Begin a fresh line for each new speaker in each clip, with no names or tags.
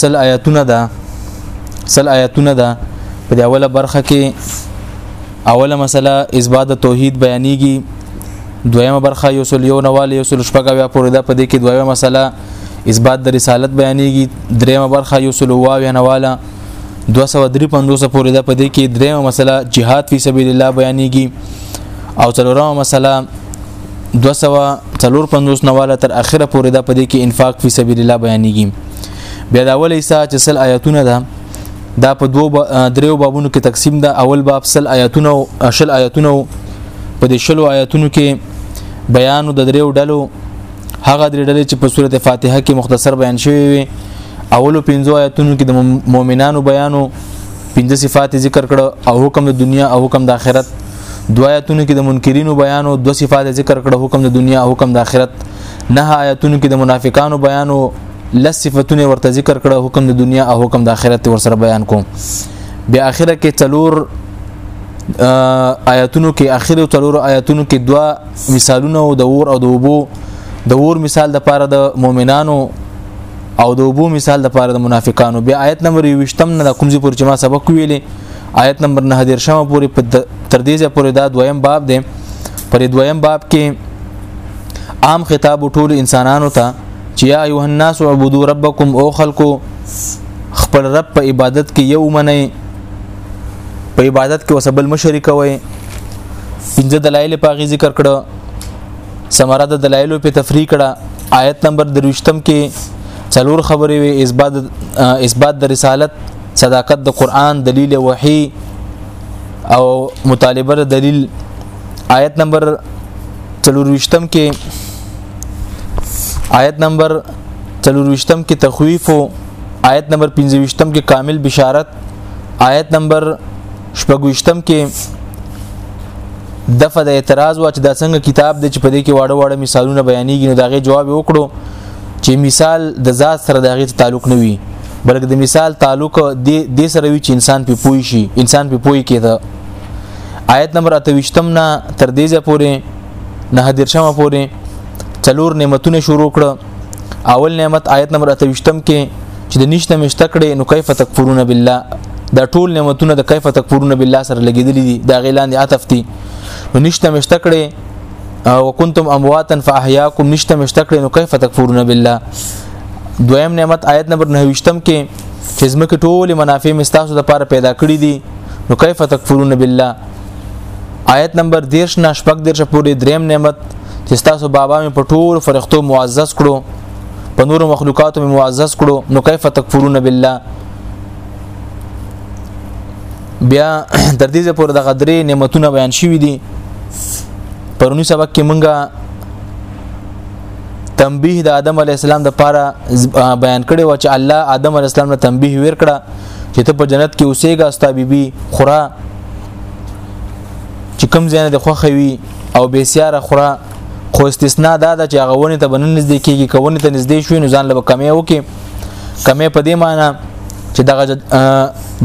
سل آیاتونه ده سل آیاتونه ده په دې اوله برخه کې اوله مسله اثبات د توحید بیانېږي دویمه برخه یو سل یو نواله یو سل شپږه بیا پورې ده په دې کې دویمه مسله اثبات د رسالت بیانېږي دریمه برخه یو سل واویا نواله 253 پورې ده په دې کې دریمه مسله جهاد فی سبیل الله بیانېږي او څلورمه مسله 250 نواله تر اخره پورې دا پدې کې انفاق فی سبیل الله بیانېږي بیا دا ولې سا چې سل آیاتونه ده دا په دوو با دریو بابونو کې تقسیم ده اول باب سل آیاتونه او شل آیاتونه په دې شلو آیاتونو کې بیان د دریو ډلو هغه درې ډلې چې په سورته فاتحه کې مختصر بیان شوی وي اولو پنځو آیاتونو کې د مؤمنانو بیانو پنځه صفات ذکر کړه او حکم د دنیا او حکم د آخرت دو آیاتونو کې د منکرینو بیان او دو صفات ذکر کړه حکم د دنیا او حکم د آخرت نه آیاتونو کې د منافقانو بیان او لس صفاتونه ورته ذکر کړه حکم د دنیا او حکم د آخرت ور سره بیان کوم بیا اخره کې تلور آیاتونو کې اخر او تلور آیاتونو کې دوا مثالونه او د اور او د وبو د اور مثال د پاره د مؤمنانو او د وبو مثال د پاره د منافقانو بیا آیت نمبر 20 نه کوم ځی پورې چې ما سبق ویلې آیت نمبر 9 د شمه پورې تر دې ځې پورې دا دویم باب دی پر دویم باب کې عام خطاب ټول انسانانو ته چې یا ایه الناس عبدو ربکم او خلقو خپل رب په عبادت کې یو منئ په عبادت کې وسبل مشرک وي پنځه دلایل په غي ذکر کړه سمره د دلایلو په تفریق کړه آیت نمبر دروشتم کې څلور خبرې وي اثبات اثبات د رسالت صداقت د قران دلیل وحی او مطالبه د دلیل آیت نمبر 23م کې آیت نمبر 23م کې تخویف او آیت نمبر 25م کې کامل بشارت آیت نمبر شپږوشتم کې دغه د اعتراض وا چې دا څنګه کتاب دی چې په دې کې واړه واړه مثالونه بیانېږي نو داغه جواب وکړو چې مثال د ذات سره دغه تعلق نه وي بلکې د مثال تعلق د دې سره وي چې انسان په پوي شي انسان په پوي کې ده آیت نمبر 28 نه تر دې ځې پورې نه حدیث شمه پورې څلور نعمتونه شروع کړه اول نعمت آیت نمبر 28 کې چې د نشته مشته کړي نو کیف تکفرون بالله دا ټول نعمتونه د کیف تکفرون بالله سره لګیدلې دي دا غیلان دي عطف دي نو نشته مشته کړي او کنتم امواتا فاحیاکم نشته مشته کړي نو کیف تکفرون بالله دویم نعمت آیت نمبر 29 کې چې زمکه ټول منافع مستاسو د لپاره پیدا کړی دي نو کیف تکفرون بالله آیت نمبر 13 نه شپږ درشه پورې دریم نعمت چې تاسو بابا مې په ټول فرښتو معزز کړو په نور مخلوقاتو مې معزز کړو نو کیف تکفرون بالله بیا تر دې پورې د غدرې نعمتونه بیان شوې دي پرونی سبق کې مونږه تنبیه د آدم علی السلام د پاره بیان کړي و چې الله آدم علی السلام ته تنبیه ورکړه چې ته په جنت کې اوسېږه ستا بیبي خورا چې کم ځای د خوخه وي او به سیاره خورا خو استثناء دا ده چې هغه ونی ته بنن نږدې کیږي کونه ته نږدې شوی نو ځان له کمې وکي کمې په دې معنی چې دغه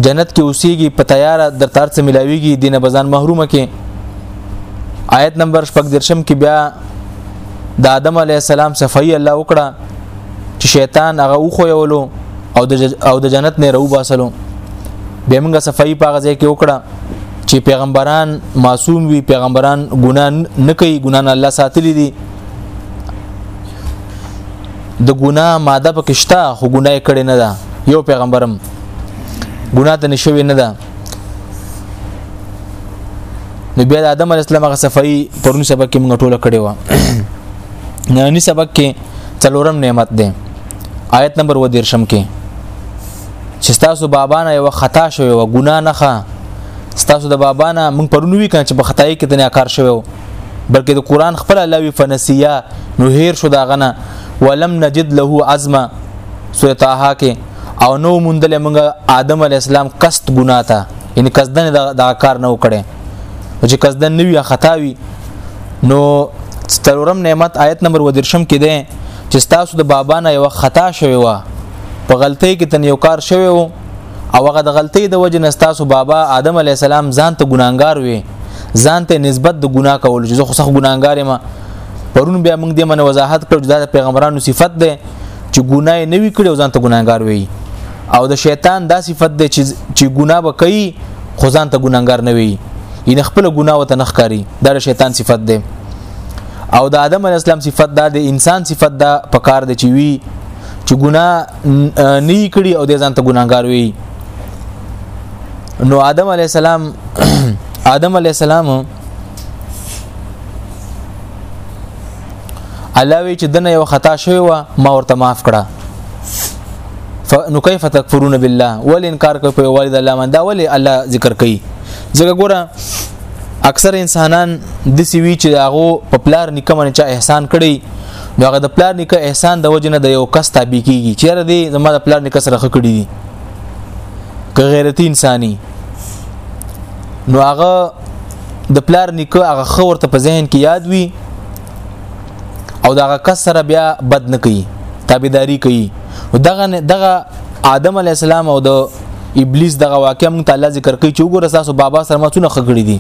جنت کې اوسېږي په تیار د تر څه ملاويږي دینه بزن محرومه کې آیت نمبر 15 کې بیا د آدم علی السلام صفای الله وکړه چې شیطان هغه وخویولو او د او د جنت نه رو باسلو به موږ صفائی په غزه کې وکړه چې پیغمبران معصوم وي پیغمبران ګنا نه کوي ګنا نه الله ساتلی دي د ګنا ماده پکشتا خو ګناه کړي نه ده یو پیغمبرم ګنا ته نشوي نه ده نو بیا د آدم علی السلام غ صفائی پرون سبا کې موږ ټوله کړې و نننی سبق کې څلورم نعمت دی آیت نمبر و دیرشم کې چې تاسو بابا نه یو خطا شوی و ګنا نه ښه تاسو د بابا نه موږ پرونی وی کړ چې په خدای کې تنه کار شوی بلکې د قران خپل الله وی فنسیا نو هیر شو دا غنه ولم نجد له عزما سوره طه کې او نو مونږ موږ آدم علی السلام قصد ګنا تا یعنی قصدن دا کار نه وکړي چې قصدن نه وی خطا وی نو ستلورم نعمت آیت نمبر ودرشم کې ده چې تاسو د بابا نه یو خطا شوی و په غلطۍ کې تن یو کار شوی و او هغه د غلطۍ د وجې نه تاسو بابا آدم علی السلام ځان ته ګناګار وي ځان ته نسبت د ګناه کول چې زه خو سخت ګناګار یم پرون بیا موږ دې من وضاحت کړو دا د پیغمبرانو صفت ده چې ګناه نه وی کړو ځان ته ګناګار وي او د شیطان دا صفت دی چې چې ګناه وکړي خو ځان ته ګناګار نه وي ان خپل ګناه وته نخکاری دا د شیطان صفت دی او د آدم علی السلام صفت دا د انسان صفت دا په کار دی چې وی چې ګناه نه کړي او د ځان ته ګناګار وي نو آدم علی السلام آدم علی السلام الله وی چې دنه یو خطا شوی و ما ورته معاف کړه نو کیف تکفرون بالله ول انکار کوي په والد الله من دا ول الله ذکر کوي ځکه ګوره اکثر انسانان د سیوی چې هغه په پلار نکمنه چا احسان کړي نو هغه د پلار نکه احسان د وجنه د یو کس تابع کیږي چیرې دی زما د پلار نکه سره خکړي دي که غیرتی انساني نو هغه د پلار نیکه هغه خو ورته په ذهن کې یاد وي او دغه کس سره بیا بد نه کوي تابعداري کوي دغه دغه آدم علی السلام او د ابلیس دغه واقع مون تعالی ذکر کوي چې وګوره تاسو بابا سره ماتونه خګړې دي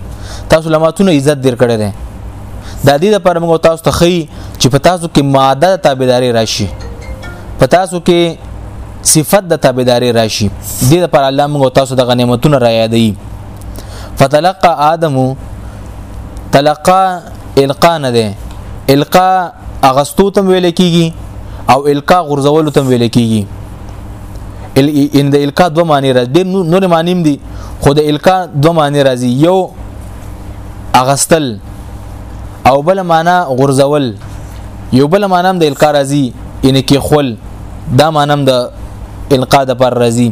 تاسو لماتونه عزت ډیر کړی دی د دې لپاره موږ تاسو ته خي چې په تاسو کې ماده تابعداري راشي په تاسو کې صفت د تابعداري راشي د دې لپاره الله موږ تاسو د غنیمتونو را یادې فتلقى آدم تلقى القا نه ده القا اغستو تم ویل کیږي او القا غرزول تم ویل کیږي ال ان د القا دوه معنی راځي د نور معنی هم دي خو د القا دوه معنی راځي یو اغستل او بل معنی غرزول یو بل معنی د القا راځي ان کې خل دا معنی د القا د پر راځي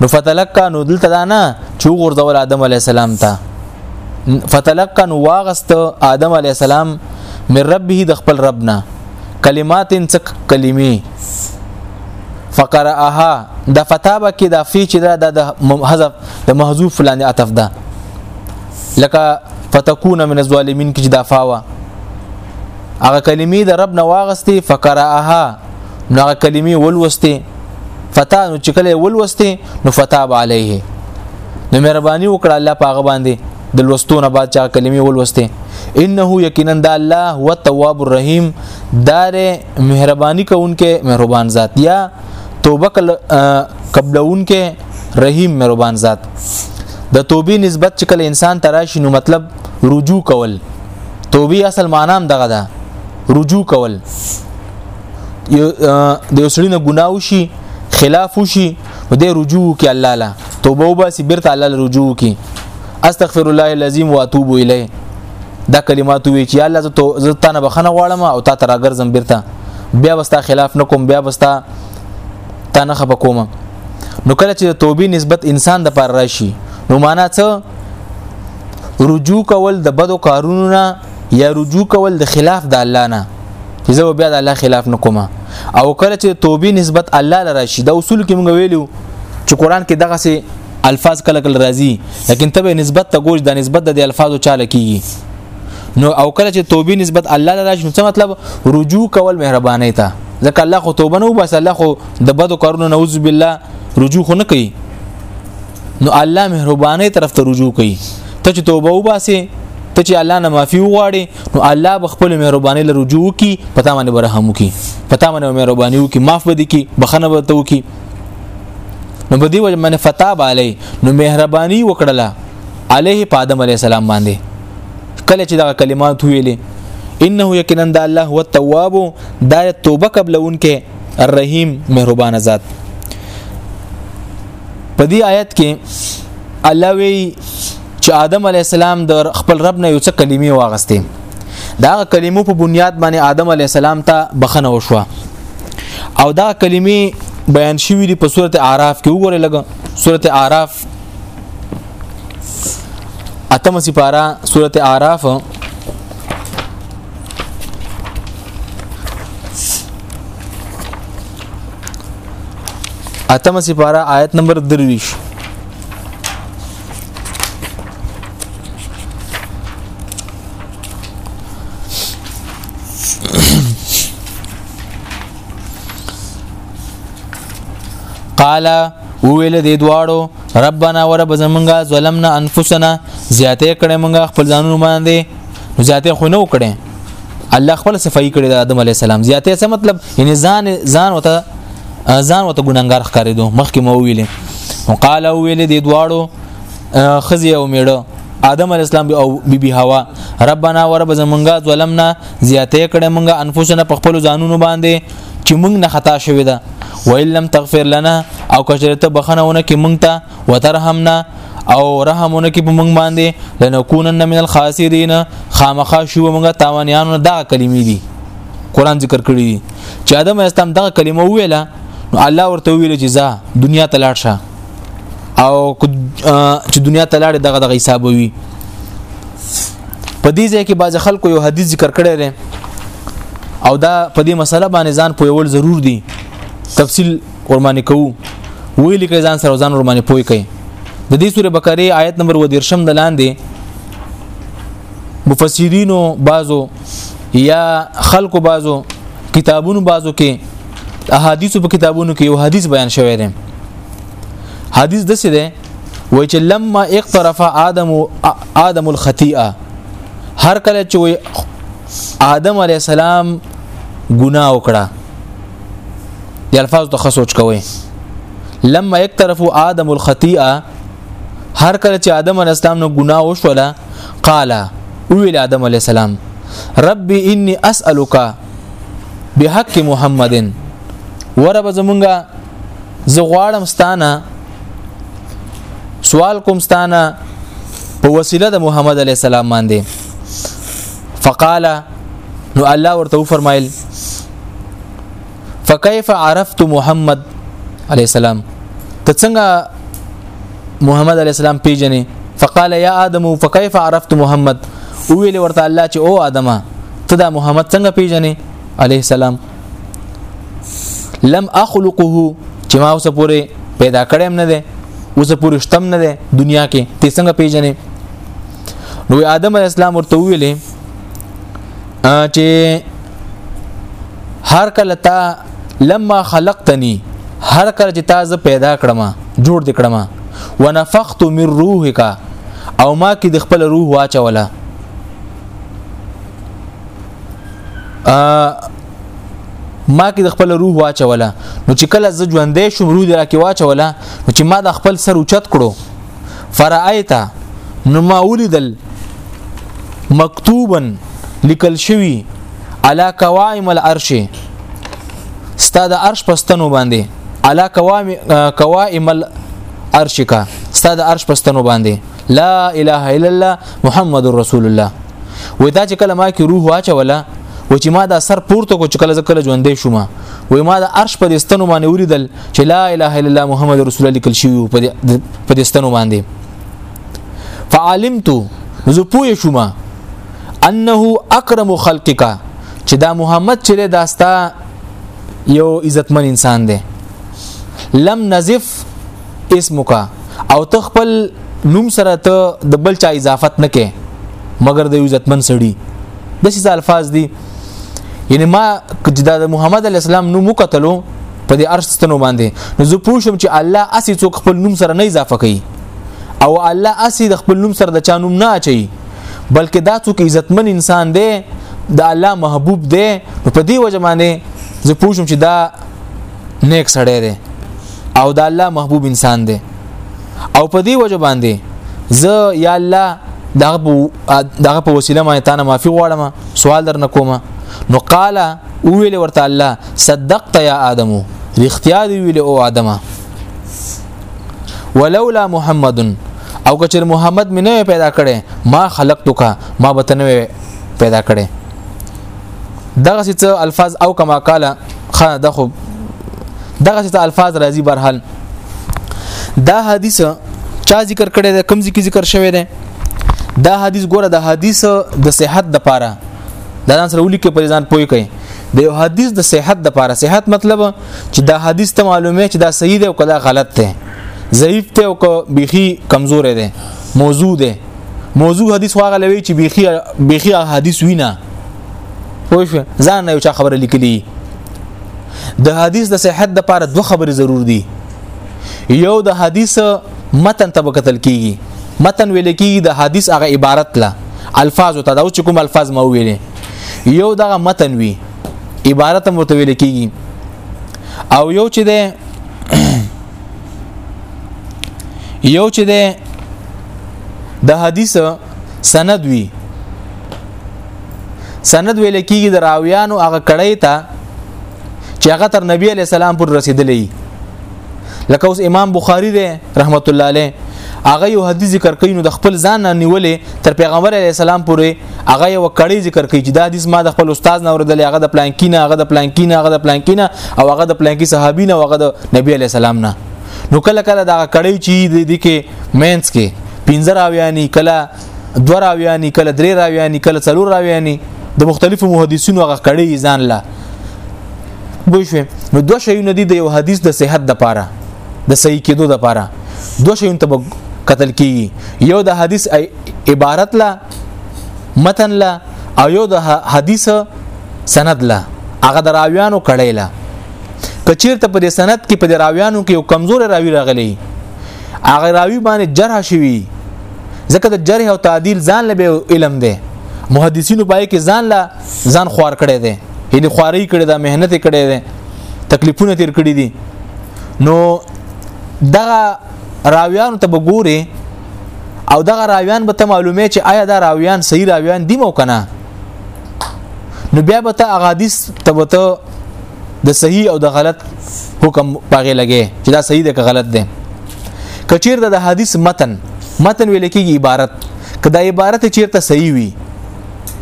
نو فتلقا نو دلته دا نه چې غورځول آدم علی السلام ته فتلقا نو واغست آدم علی السلام من ربه د خپل ربنا کلمات څک کلمې فقرأها د فتابه کې د فی چې دا د حذف د محذوف فلانه عطف ده لکه فتكون من الظالمين کې چې دا فاوه هغه کلمې د رب نه واغستې فقراها نو هغه کلمې ولوستې فتا نو چې کله ولوستې نو فتاب علیه نو مهرباني وکړه الله پاغه باندې د لوستونه بعد چا کلمې ولوستې انه یقینا د الله هو التواب الرحیم دار مهرباني کوونکې مهربان ذات یا توبه قبلونکې رحیم مهربان ذات د توبې نسبت چې کله انسان تراشي نو مطلب رجوع کول توبه اصل معنا هم دغه ده رجوع کول یو د یوسړي نه ګناو شي خلاف شي و دې رجوع کې الله لا توبه وباسي بیرته الله له رجوع کې استغفر الله العظیم واتوب الیه دا کلمات وی چې الله زه تا نه بخنه غواړم او تا تر اگرزم بیرته بیا وستا خلاف نکوم بیا وستا تا نه خپ کوم نو کله چې توبې نسبت انسان د پر راشي نو معنا څه رجوع کول د بدو کارونو نه یا رجوع کول د خلاف د الله نه چې زه بیا د الله خلاف نه کوم او کله چې توبې نسبت الله لره شي د اصول کې موږ ویلو چې قران کې دغه سي الفاظ کله کله راځي لکن تبه نسبت ته ګوش د نسبت د الفاظو چاله کیږي نو او کله چې توبې نسبت الله لره شي څه مطلب رجوع کول مهرباني ته ځکه الله خو توبه نه وبس الله خو د بدو کارونو نعوذ بالله رجوع خو نه کوي نو الله مهرباني طرف ته رجوع کوي ته چې توبه وباسي ته چې الله نه معافي وغواړي نو الله به خپل مهرباني له رجوع کی پتا باندې برحم کی پتا باندې مهرباني وکي معاف بده کی بخنه به تو کی نو بدی وجه من فتاب علی نو مهرباني وکړه علیه پادم علی السلام باندې کله چې دا کلمات ویلې انه یقینا د الله هو التواب دا توبه قبلونکې الرحیم مهربان ذات په دې آیت کې الله وی چې آدم علی السلام د خپل رب نه یو څه کلمې واغستې دا کلمو په بنیاد باندې آدم علی السلام ته بخنه وشوه او دا کلمې بیان شوې دي په سورته اعراف کې وګورئ لګ سورته اعراف اتم سپارا سورته اعراف اتمه سپاره آیت نمبر 23 قال ویل دی دواړو ربنا ورب زمونږه ظلمنا انفسنا زیاته کړه مونږه خپل ځانونو باندې نو زیاته خو نه وکړي الله خپل صفائی کړی د آدم علی السلام زیاته څه مطلب یعنی ځان ځان وته ځان وته ګناګار ښکارېدو مخکې مو ویلې نو قال ویلې د دواړو خزی او میړه آدم علی السلام او بی بی حوا ربنا ورب زمونږه ظلمنا زیاته کړه مونږه انفسنا په خپل ځانونو باندې چې مونږ نه خطا شوې ده وإن لم تغفر لنا او کچرته بخنه ونه کې مونږ ته وترحمنا او رحمونه کې په مونږ باندې لنکونن من الخاسرین خامخا شو مونږ تاوانیانو دا کلمې دي قران ذکر کړی دي چې ادم اسلام دا کلمه ویله نو الله ورته ویل چې ځه دنیا ته لاړ شه او چې دنیا ته لاړ دغه دغه حساب وي په دې ځای کې باز خلکو یو حدیث ذکر کړی دی او دا په دې مسله باندې ځان پویول ضرور دي تفصیل قرباني کوو وی لیکي ځان سره ځان قرباني پوي کوي د دې سوره بقره آیت نمبر و دیرشم د لاندې مفسرینو بعضو یا خلکو بعضو کتابونو بعضو کې احادیثو په کتابونو کې یو حدیث بیان شوی دی حدیث دسه دی وای چې لما اقترف ادم ادم الخطیئه هر کله چې آدم علی السلام ګناه وکړه دی الفاظ ته خسوچ کوي لما اقترفو آدم الخطیئه هر کله چې آدم علی السلام نو ګناه وشوله قال ویل آدم علی السلام ربي اني اسالک بحق محمد ورب زمونږه زه غواړم ستانه سوال کوم ستانه په وسیله د محمد علی السلام باندې فقال نو الله ورته فرمایل فكيف عرفت محمد عليه السلام ته څنګه محمد عليه السلام پیژنې فقال يا ادم فكيف عرفت محمد او ویل ورته الله چې او ادم ته دا محمد څنګه پیژنې عليه السلام لم اخلقه چې ما اوس پورې پیدا کړم نه ده اوس پورې شتم نه ده دنیا کې ته څنګه پیژنې نو آدم علی السلام ورته ویلې چې هر کله تا لما خلقتنی هر کله چې تا زه پیدا کړم جوړ دې کړم ونفخت من روحک او ما کې د خپل روح واچوله ما کې د خپل روح واچوله نو چې کله زه ژوندې شوم روح دې راکې واچوله نو چې ما د خپل سر اوچت کړو فرایتا نو ما ولیدل مکتوبا لیکل شوی علا قوائم العرش ستا د عرش پستنو باندې علا قوائم قوائم العرش کا ستا د عرش پستنو باندې لا اله الا الله محمد رسول الله وې دا چې کله ما کې روح واچوله و چې ما دا سر پورته کو چې کله کله ژوندې شوم وې ما دا عرش پر استنو باندې ولیدل چې لا اله الا الله محمد رسول الله لیکل شوی په دې ستنو باندې فعلمت زه پوه شوم انه اکرم خلقک چې دا محمد چې داستا یو عزتمن انسان دی لم نزف اسمک او ته خپل نوم سره ته د بل چا اضافت نه کې مګر د عزتمن سړي د څه الفاظ دي یعنی ما چې دا د محمد علی السلام نوم وکتلو په دې ارستنو باندې نو زه پوه شم چې الله اسی څوک خپل نوم سره نه اضافه کوي او الله اسی د خپل نوم سره د چا نوم نه اچي بلکې دا څوک عزتمن انسان دی د الله محبوب دی نو په دې وجه باندې زه پوه شم چې دا نیک سړی دی او د الله محبوب انسان دی او په دې وجه باندې زه یا الله دغه دغه په وسیله ما ته نه معافي غواړم سوال در نه کوم نو قال او ویل ورته الله صدقت یا ادم رښتیا دی ویل او ادمه ولولا محمد او کچر محمد مې نه پیدا کړي ما خلقتک ما به تنه پیدا کړي دغه څه الفاظ او کما قال خا دغه دغه څه الفاظ راځي برحال دا حدیث چا ذکر کړی دی کوم ذکر ذکر شوی دی دا حدیث ګوره د حدیث د صحت د پاره دا ځان سره ولیکه په ځان پوي کوي د یو حدیث د صحت د پاره صحت مطلب چې دا حدیث ته معلومه چې دا صحیح دی او کدا غلط دی ضعیف ته او که بیخي کمزور دی موضوع دی موضوع حدیث واغه لوي چې بیخي بیخي حدیث وینا پوه شو ځان نه یو چا خبره لیکلی د حدیث د صحت لپاره دوه خبرې ضرور دي یو د حدیث متن ته وکتل کیږي متن ویل کیږي د حدیث هغه عبارت لا الفاظ ته دا چې کوم الفاظ مو ویلې یو دغه متن وی عبارت هم ورته ویل کیږي او یو چې ده یو چې ده د حدیث سند وی سند ویل کیږي د راویانو هغه کړی ته چې هغه تر نبی علی السلام پر رسیدلې لکه اوس امام بخاری دی رحمت الله علیه هغه یو حدیث ذکر کوي نو د خپل ځان نه نیولې تر پیغمبر علی السلام پورې هغه یو کړی ذکر کوي چې دا حدیث ما د خپل استاد نه اوردل هغه د پلان کینه هغه د پلان کینه هغه د پلان کینه او هغه د پلان کې صحابین او هغه د نبی علی السلام نه نو کله کله دا کړی چې د دې کې مینس کې پنځه راویانی کله دوه راویانی کله درې راویانی کله څلور راویانی د مختلفو محدثینو هغه کړی ځان لا بوښوي نو دوه شیونه دي د یو حدیث د صحت د پاره د صحیح کېدو د پاره دوه شیونه ته قتل کیږي یو د حدیث عبارت لا متن لا او یو د حدیث سند لا هغه دراویانو کړی لا کچیرته په دې سند کې په راویانو کې یو کمزور راوی راغلی هغه راوی باندې جرح شوی ځکه د جرح او تعدیل ځان له علم دی محدثینو پای کې ځان له ځان خوار کړي دي یعنی خواري کړي دا مهنت کړي دي تکلیفونه تیر کړي دي نو دغه راویانو ته وګوري او دغه راویان به ته معلومه چې آیا دا راویان صحیح راویان دي مو کنه نو بیا به ته اغادیس ته د صحیح او د غلط حکم پاغه لګي چې دا صحیح ده که غلط ده کچیر د حدیث متن متن ویل کېږي عبارت که دا عبارت چیرته صحیح وي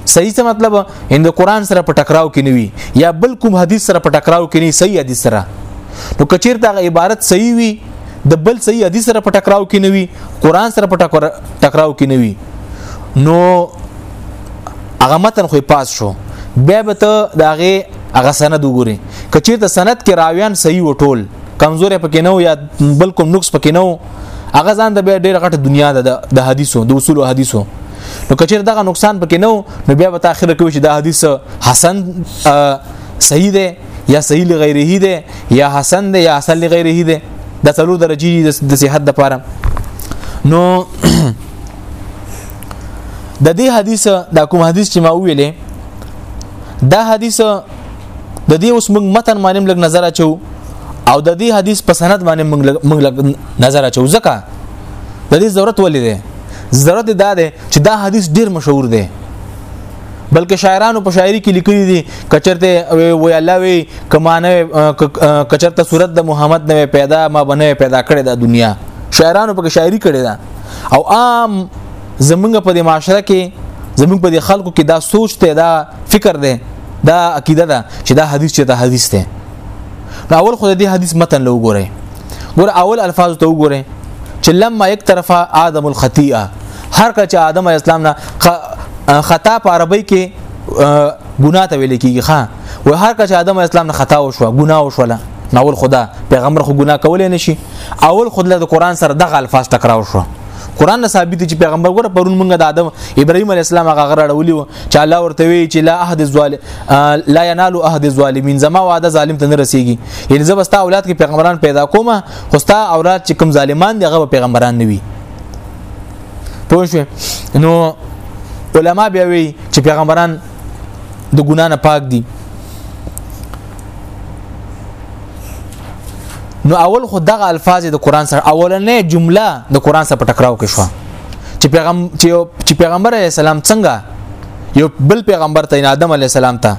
صحیح څه مطلب ان د قران سره په ټکراو کې نوي یا بل کوم حدیث سره په ټکراو کې نه صحیح حدیث سره نو کچیر دا عبارت صحیح وي د بل صحیح حدیث سره په ټکراو کې نوي قران سره په ټکراو کې نوي نو هغه متن خو پاس شو بیا به ته د هغه هغه سند وګوري کچې ته سند کې راویان صحیح وټول کمزورې پکې نه یا بل کوم نقص پکې نه هغه ځان د بیا ډېر غټه دنیا ده د حدیثو د اصول حدیثو نو کچې دغه نقصان پکې نه نو بیا به ته اخر کې چې دا حدیث حسن صحیح دی یا صحیح لغیره دی یا حسن دی یا حسن لغیره دی د څلور درجې د صحت لپاره نو د دې حدیث دا کوم حدیث چې ما ویلې دا حدیث د دې اوس موږ متن باندې لګ نظر اچو او د دې حدیث په سند باندې موږ لګ نظر اچو ځکه د دې ضرورت ولې ده ضرورت دا ده چې دا حدیث ډیر مشهور دی بلکې شاعرانو په شاعري کې لیکلي دي کچرته وی الله وی کمانه کچرته صورت د محمد نه پیدا ما بنه پیدا کړې دا دنیا شاعرانو په شاعري کړې ده او عام زمونږ په دې معاشره کې زمونږ په دې خلکو کې دا سوچ ته دا فکر دی دا عقیده ده چې دا حدیث چې دا حدیث دی نو اول خو دې حدیث متن له وګوره ګور اول الفاظ ته وګوره چې لما یک طرفه آدم الخطیئه هر کله چې آدم اسلام نه خطا په عربی کې ګناه ته ویل کیږي ښا و هر کله چې آدم اسلام نه خطا وشو ګناه وشوله ناول خدا پیغمبر خو ګناه کولای نشي اول خود له قران سره دغه الفاظ ټکراو شو قران نه ثابت چې پیغمبر ګره پرون مونږ د آدم ابراهيم عليه السلام هغه غره اړولي و چې الله ورته وی چې لا احد الظالم لا ينال احد الظالمين زما وعده ظالم ته نه رسیږي یعنی زبستا اولاد کې پیغمبران پیدا کوم خو ستا اولاد چې کوم ظالمان دي هغه پیغمبران نه وي پوه شو نو علما بیا وی چې پیغمبران د ګنا نه پاک دي نو اول خو دغه الفاظ د قران سره اولنې جمله د قران سره په ټکراو کې شو چې پیغام چې پیغمبر علی السلام څنګه یو بل پیغمبر ته آدم علی السلام ته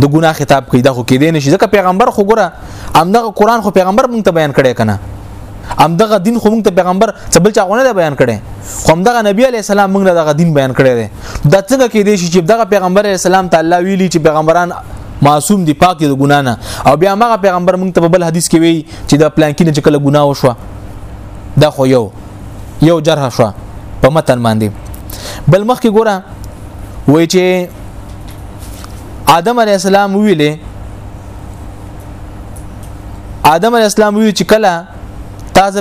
د ګناه خطاب کوي دا خو کې دین شي ځکه پیغمبر خو ګره امدغه قران خو پیغمبر مونږ ته بیان کړي کنه امدغه دین خو مونږ ته پیغمبر څه بل چا غونه بیان کړي خو امدغه نبی علی السلام مونږ دغه دین بیان کړي دي دا څنګه کې دي چې دغه پیغمبر علی السلام تعالی ویلي چې پیغمبران معصوم دی پاک دی د ګنا نه او بیا هغه پیغمبر موږ ته په بل حدیث کې وی چې د پلان کې نه چې کله ګنا وشو دا خو یو یو جرح شو په متن باندې بل مخ کې ګوره وای چې آدم علی السلام ویلې آدم علی السلام وی چې کله تاسو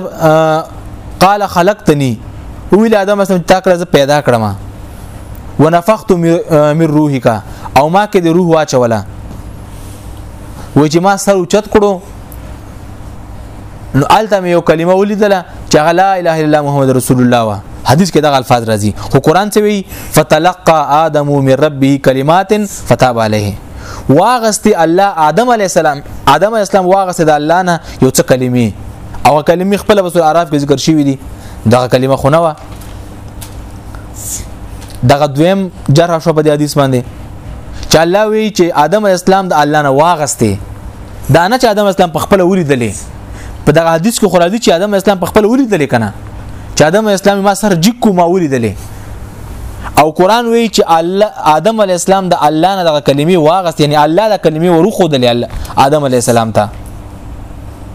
قال خلقتني ویل آدم اسلام تا کړه پیدا کړم ونفخت من روحک او ما کې د روح واچوله وای چې ما سر اوچت کړو نو الته یو کلمه ولیدله چې لا اله الا محمد رسول الله وا حدیث کې دغه الفاظ راځي خو قران څه وی فتلقى ادم من ربه کلمات فتاب عليه واغستی الله آدم علی السلام آدم علی السلام واغستی د الله نه یو څه کلمې او کلمې خپل بسور عراف کې ذکر شوې دي دغه کلمه خو نه و دغه دویم جرح شو په دې حدیث باندې چې الله وی چې آدم اسلام د الله نه واغسته دا نه چې آدم اسلام په خپل ولیدلې په دغه حدیث کې خو راځي چې آدم اسلام په خپل ولیدلې کنه چې آدم اسلام ما سر جګ کو ما ولیدلې او قران وی چې الله آدم علی السلام د الله نه دغه کلمې واغست یعنی الله د کلمې ورخو دلې الله آدم علی السلام ته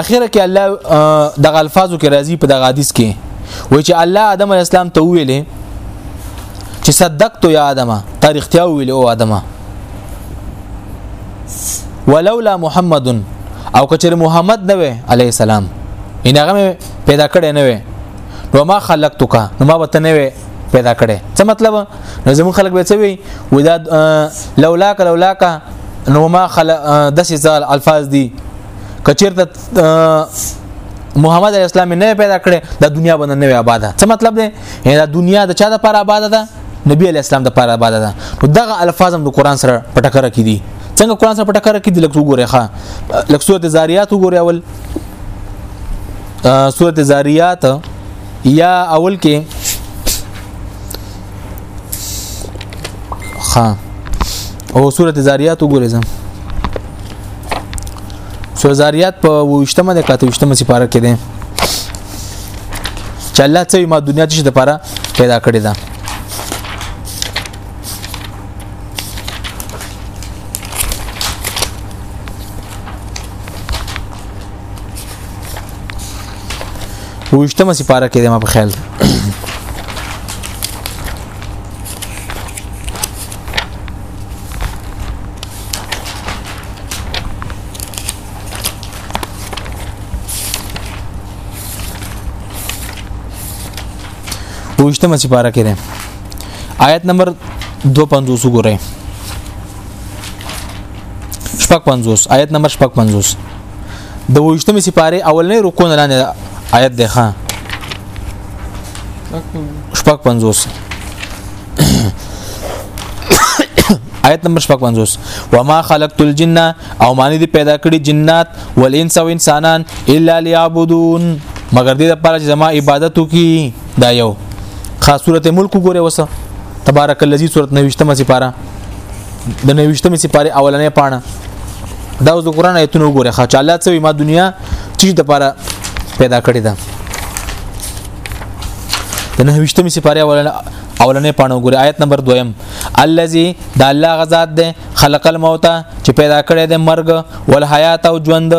اخر کې الله دغه الفاظو کې راځي په دغه حدیث کې وای چې الله آدم علی السلام ته ویلې چې صدقت یا آدم قد اختیا ویلې او آدم ولولا محمد او کچر محمد نه وي علی السلام ان هغه پیدا کړي نه وي نو ما خلقتک نو ما وته نه وي پیدا کړي څه مطلب نو زمون خلک به څه وي ودا لولاک لولاک نو ما خل د سزال الفاظ دي کچیرته محمد علی اسلام نه پیدا کړي د دنیا باندې نه آباده څه مطلب دی دا دنیا د چا د پر آباده ده نبی علی اسلام د پر آباده ده نو دغه الفاظ هم د قران سره پټکر کې دي څنګه قران سره پټکر کې دي لکه وګوره ښا لکه سورته زاریات وګوره اول سورته زاریات یا اول کې خا او سورته زاریات وګورئ زم سورته زاریات په وشتمه د کاته وشتمه سپاره کې ده چې الله څه ما دنیا ته د پاره پیدا کړی ده وشتمه سپاره کې د ما په خیال وشتمه سپاره کې آیت نمبر 250 وګورئ شپږ 50 آیت نمبر شپږ 50 د وشتمې سپاره اولنې رکو نه لاندې آیت دی ښا شپږ 50 آیت نمبر 55 وما خلقت الجن او معنی دی پیدا کړی جنات والانس او انسانان الا ليعبدون مگر دې لپاره چې زما عبادت وکي دا یو خاص سورته ملک وګوره وسه تبارک الذی سورته 29 مې سپاره د نوښتمې سپاره اولنې پاڼه دا اوس د قران آیتونه وګوره خا چې الله څه ما دنیا چې د لپاره پیدا کړی ده د نوښتمې سپاره اولنې اولنې پاڼه وګوره آیت نمبر 2 الذي د الله غزاد ده خلق الموت چې پیدا کړی ده مرګ ول حیات او ژوند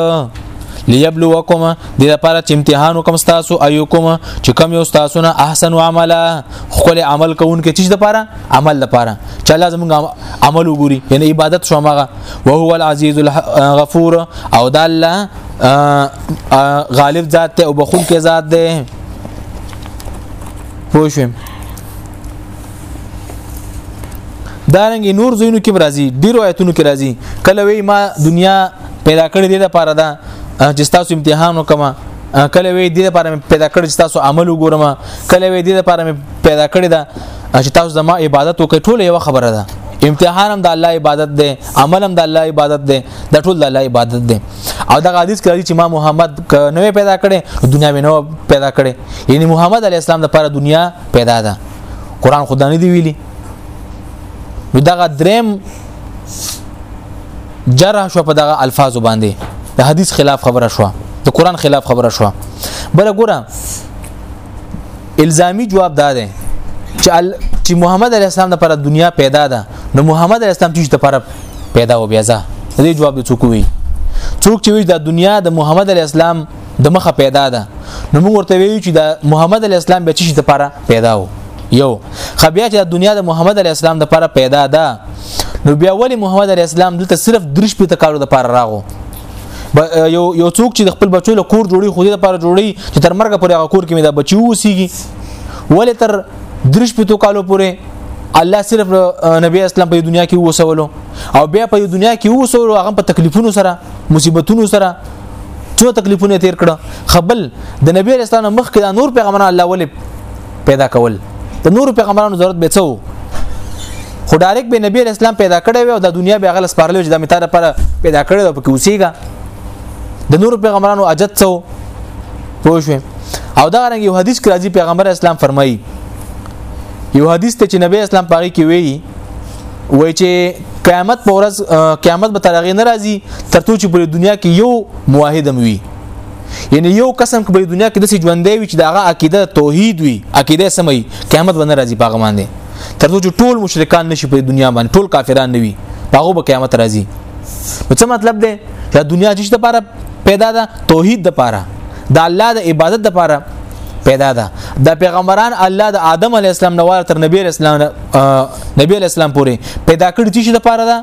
ليبلوکم د لپاره چې امتحان وکم تاسو ايوکم چې کم یو تاسو نه احسن عمله خپل عمل کوونکې چیز لپاره عمل لپاره چې الله زموږ عمل وګوري یعنی عبادت شو ماغه او هو العزیز الغفور او د الله غالب ذات ته او بخون کې ذات ده پوه شئ دارنګ نور زینو کې راځي ډیرو آیتونو کې راځي کله وی ما دنیا پیدا کړې دې لپاره ده چې تاسو امتحان وکما کله وی دې لپاره پیدا کړې چې تاسو عمل وګورم کله وې دې لپاره مې پیدا کړی دا چې تاسو زما عبادت وکړئ ټول یو خبره ده امتحان هم د الله عبادت دی عمل هم د الله عبادت دی د ټول د الله عبادت دی او دا حدیث کې چې ما محمد نوې پیدا کړي دنیا مې نو پیدا کړي یعنی محمد علی اسلام د لپاره دنیا پیدا ده قران خدا نه دی ویلي نو دا دریم جرح شو په دغه الفاظ باندې د حدیث خلاف خبره شو د قران خلاف خبره شو بل ګوره الزامی جواب دا دی چې چې محمد علی السلام لپاره دنیا پیدا ده نو محمد علی السلام چې لپاره پیدا و بیا ځه دې جواب د څوک وی څوک چې وی دا دنیا د محمد علی السلام د مخه پیدا ده نو موږ ورته ویو چې د محمد علی السلام به چې لپاره پیدا و یو خبیا چې د دنیا د محمد علی السلام لپاره پیدا ده نو بیا ولی محمد علی السلام دلته صرف درش په تکارو د پاره راغو یو یو څوک چې د خپل بچو له کور جوړي خو دې لپاره جوړي چې تر مرګ پورې هغه کور کې مې دا بچي وسیږي ولې تر درش پتو کالو پورې الله صرف نبی اسلام په دنیا کې وسولو او بیا په دنیا کې وسولو هغه په تکلیفونو سره مصیبتونو سره څو تکلیفونه تیر کړه خپل د نبی اسلام مخ کې نور پیغمبر الله ولې پیدا کول د نور پیغمبرانو ضرورت به څو خو ډایرک به نبی اسلام پیدا کړی او د دنیا به غل سپارلو چې د میته لپاره پیدا کړی او پکې اوسېګا د نور پیغمبرانو اجت څو پوه شو او دا رنګ یو حدیث کې راځي پیغمبر اسلام فرمایي یو حدیث ته چې نبی اسلام پاره کې وی وای چې قیامت پر ورځ قیامت به ترغه ناراضي ترڅو چې په دنیا کې یو موحد هم وي یعنی یو قسم کې په دنیا کې د سې ژوندې وي چې دغه عقیده توحید وي عقیده سمي قیامت باندې راځي پاغه باندې تر څو ټول مشرکان نشي په دنیا باندې ټول کافران نه وي پاغه به قیامت راځي نو څه مطلب دی دا دنیا چې د لپاره پیدا ده توحید د لپاره د الله د عبادت د لپاره پیدا ده د پیغمبران الله د آدم علی السلام نوار تر نبی اسلام نبی اسلام پورې پیدا کړی چې د لپاره ده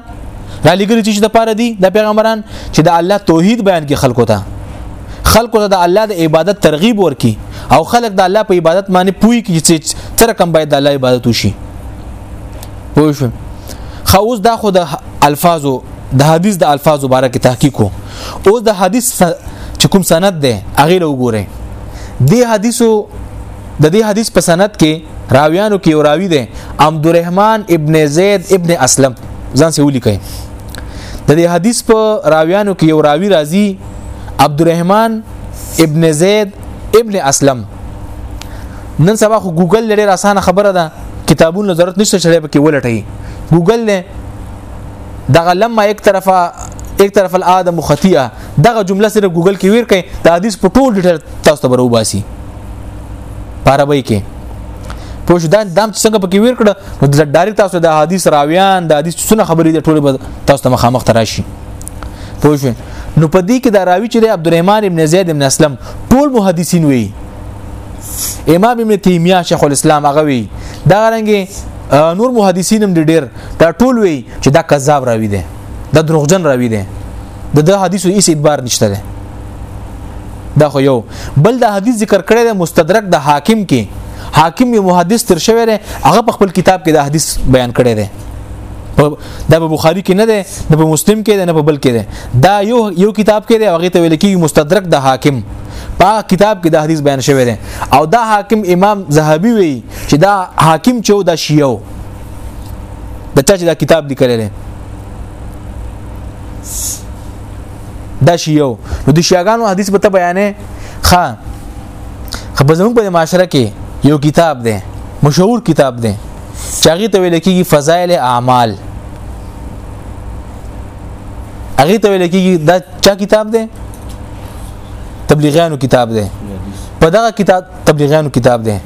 دا لګل چې د پاره دي د پیغمبران چې د الله توحید بیان کې خلکو ته خلکو ته د الله د عبادت ترغیب ورکي او خلک د الله په عبادت باندې پوي کې چې تر کم باید د الله عبادت وشي پوه شو خو اوس دا خو د الفاظو د حدیث د الفاظو باره کې تحقیق کو او د حدیث چې کوم سند ده هغه له وګوره دی حدیثو د دې حدیث په سند کې راویانو کې راوی دی عبدالرحمن ابن زید ابن اسلم ځان سه ولیکي د دې حدیث په راویانو کې یو راوی راځي عبدالرحمن ابن زید ابن اسلم نن سبا خو ګوګل لري راسانه خبره ده کتابونو ضرورت نشته چې به کې ولټي ګوګل نه دغه لمه یک طرفه یک طرف الادم خطیه دغه جمله سره ګوګل کې ویر کړئ د حدیث په ټول ډیټیل تاسو ته برو باسي عربی کې پوه شو دا دام څنګه پکې ویر کړ نو د ډایرک تاسو د حدیث راویان د حدیث څونه خبرې د ټولو تاسو ته مخامخ تراشي پوه شو نو په دې کې دا راوی چې د عبدالرحمن ابن زید ابن اسلم ټول محدثین وی امام ابن تیمیه شیخ الاسلام هغه وی دا رنګ نور محدثین هم ډیر دا ټول وی چې دا کذاب راوی دی دا دروغجن راوی دی د د حدیثو هیڅ اعتبار نشته ده دا خو یو بل د حدیث ذکر کړی د مستدرک د حاکم کې حاکم یو محدث تر شوی دی هغه په خپل کتاب کې د حدیث بیان کړی دی دا په بخاری کې نه ده نه په مسلم کې ده نه په بل کې ده دا یو یو کتاب کې ده هغه ته ویل کېږي مستدرک د حاکم په کتاب کې د حدیث بیان شوی دی او دا حاکم امام زهبي وی چې دا حاکم چې دا شیو د چا چې دا کتاب لیکلی دی دا شی یو نو د شیعاګانو حدیث به ته بیانې ها خبر زموږ په معاشره کې یو کتاب دی مشهور کتاب دی چې هغه ته ویل کېږي فضایل اعمال هغه ته ویل کېږي دا چا کتاب دی تبلیغیانو کتاب دی په دغه کتاب تبلیغیانو کتاب دی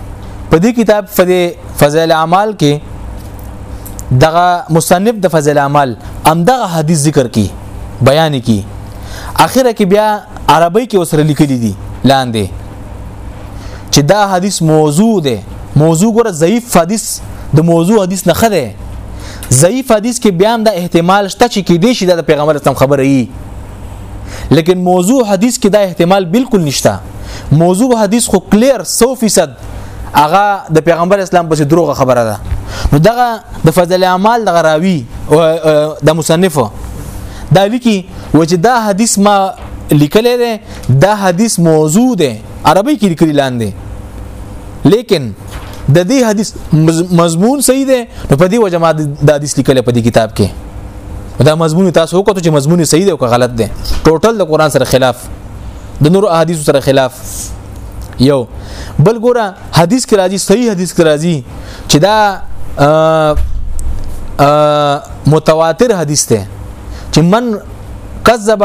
په دې کتاب فدې فضائل اعمال کې دغه مصنف د فضائل اعمال امدغه حدیث ذکر کی بیان کی اخره کې بیا عربی کې وسره لیکلي دي لاندې چې دا حدیث موضوع دی موضوع ګره ضعیف حدیث د موضوع حدیث نه خده ضعیف حدیث کې بیا هم د احتمال شته چې کې دی شي د پیغمبر اسلام خبره ای لیکن موضوع حدیث کې دا احتمال بالکل نشته موضوع حدیث خو کلیر 100% هغه د پیغمبر اسلام پسې دروغه خبره ده نو دغه د فضل اعمال دغه راوی د مصنف دا لیکي و چې دا حدیث ما لیکلې ده دا حدیث موضوع ده عربی کې لیکل لاندې لیکن د دې حدیث مضمون صحیح ده نو په دې وجه ما د حدیث لیکل په دې کتاب کې دا مضمون تاسو وکړو چې مضمون صحیح ده او که غلط ده ټوټل د قران سره خلاف د نور احادیث سره خلاف یو بل ګوره حدیث کې راځي صحیح حدیث کې راځي چې دا آآ آآ متواتر حدیث ته چې من کذب